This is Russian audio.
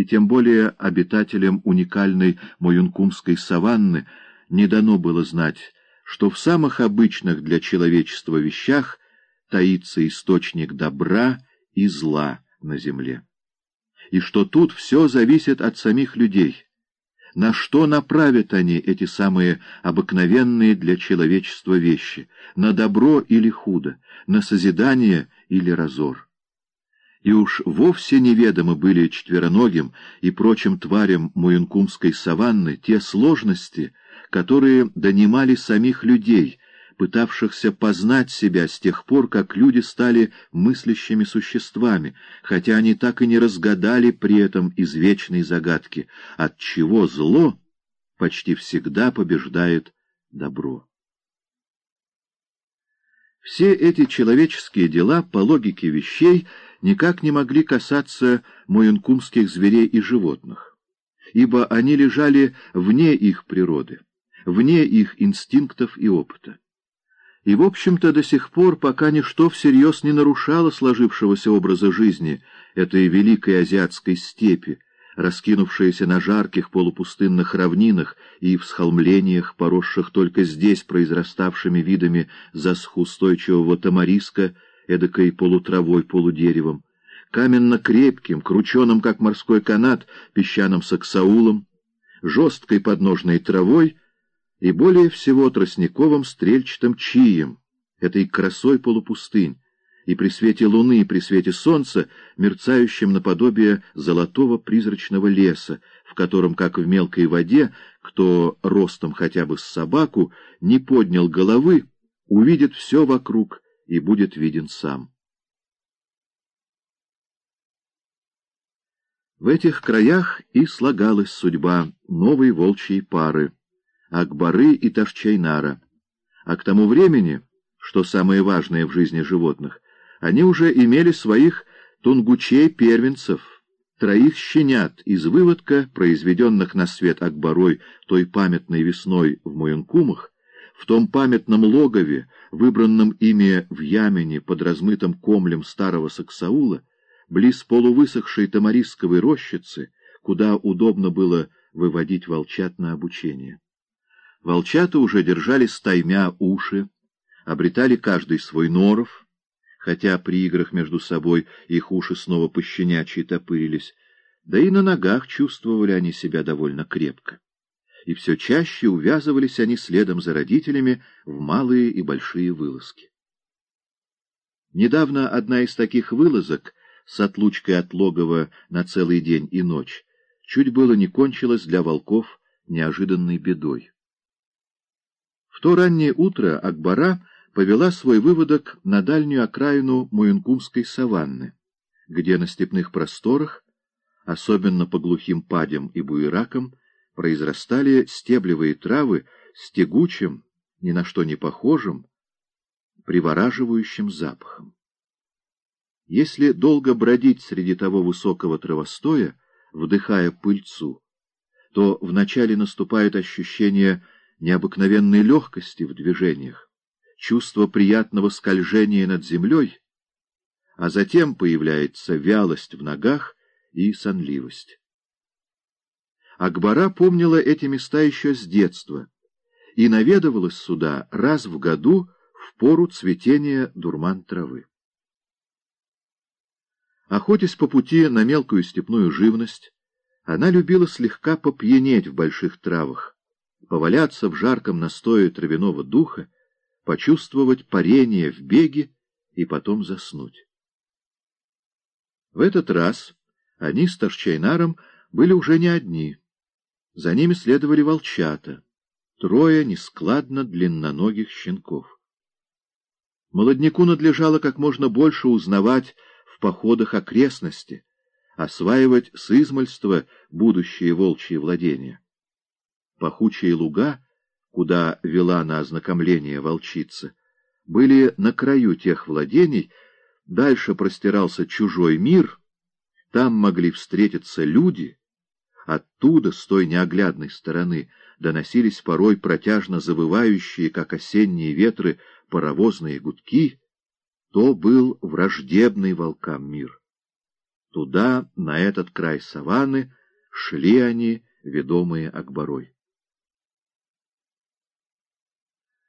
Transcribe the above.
и тем более обитателям уникальной Моюнкумской саванны не дано было знать, что в самых обычных для человечества вещах таится источник добра и зла на земле. И что тут все зависит от самих людей. На что направят они эти самые обыкновенные для человечества вещи? На добро или худо? На созидание или разор? И уж вовсе неведомы были четвероногим и прочим тварям Муюнкумской саванны те сложности, которые донимали самих людей, пытавшихся познать себя с тех пор, как люди стали мыслящими существами, хотя они так и не разгадали при этом извечной загадки, от чего зло почти всегда побеждает добро. Все эти человеческие дела, по логике вещей, никак не могли касаться муюнкумских зверей и животных, ибо они лежали вне их природы, вне их инстинктов и опыта. И, в общем-то, до сих пор, пока ничто всерьез не нарушало сложившегося образа жизни этой великой азиатской степи, раскинувшейся на жарких полупустынных равнинах и в схолмлениях, поросших только здесь произраставшими видами засхустойчивого тамариска, эдакой полутравой, полудеревом, каменно-крепким, крученым, как морской канат, песчаным саксаулом, жесткой подножной травой и более всего тростниковым стрельчатым чием, этой красой полупустынь, и при свете луны, и при свете солнца, мерцающим наподобие золотого призрачного леса, в котором, как в мелкой воде, кто ростом хотя бы с собаку не поднял головы, увидит все вокруг и будет виден сам. В этих краях и слагалась судьба новой волчьей пары — Акбары и Ташчайнара. А к тому времени, что самое важное в жизни животных, они уже имели своих тунгучей-первенцев, троих щенят из выводка, произведенных на свет Акбарой той памятной весной в Муянкумах, в том памятном логове, выбранном ими в Ямене под размытым комлем старого Саксаула, близ полувысохшей тамарисковой рощицы, куда удобно было выводить волчат на обучение. Волчата уже держали стаймя уши, обретали каждый свой норов, хотя при играх между собой их уши снова пощенячьи топырились, да и на ногах чувствовали они себя довольно крепко. И все чаще увязывались они следом за родителями в малые и большие вылазки. Недавно одна из таких вылазок с отлучкой от логова на целый день и ночь чуть было не кончилась для волков неожиданной бедой. В то раннее утро Акбара повела свой выводок на дальнюю окраину Муюнкумской саванны, где на степных просторах, особенно по глухим падям и буеракам, произрастали стеблевые травы с тягучим, ни на что не похожим, привораживающим запахом. Если долго бродить среди того высокого травостоя, вдыхая пыльцу, то вначале наступает ощущение необыкновенной легкости в движениях, чувство приятного скольжения над землей, а затем появляется вялость в ногах и сонливость. Акбара помнила эти места еще с детства и наведывалась сюда раз в году в пору цветения дурман травы. Охотясь по пути на мелкую степную живность, она любила слегка попьянеть в больших травах, поваляться в жарком настое травяного духа, почувствовать парение в беге и потом заснуть. В этот раз они с Торчайнаром были уже не одни. За ними следовали волчата, трое нескладно длинноногих щенков. Молодняку надлежало как можно больше узнавать в походах окрестности, осваивать с измольства будущие волчьи владения пахучие луга, куда вела на ознакомление волчица, были на краю тех владений, дальше простирался чужой мир, там могли встретиться люди, оттуда, с той неоглядной стороны, доносились порой протяжно завывающие, как осенние ветры, паровозные гудки, то был враждебный волкам мир. Туда, на этот край саванны, шли они, ведомые Акбарой.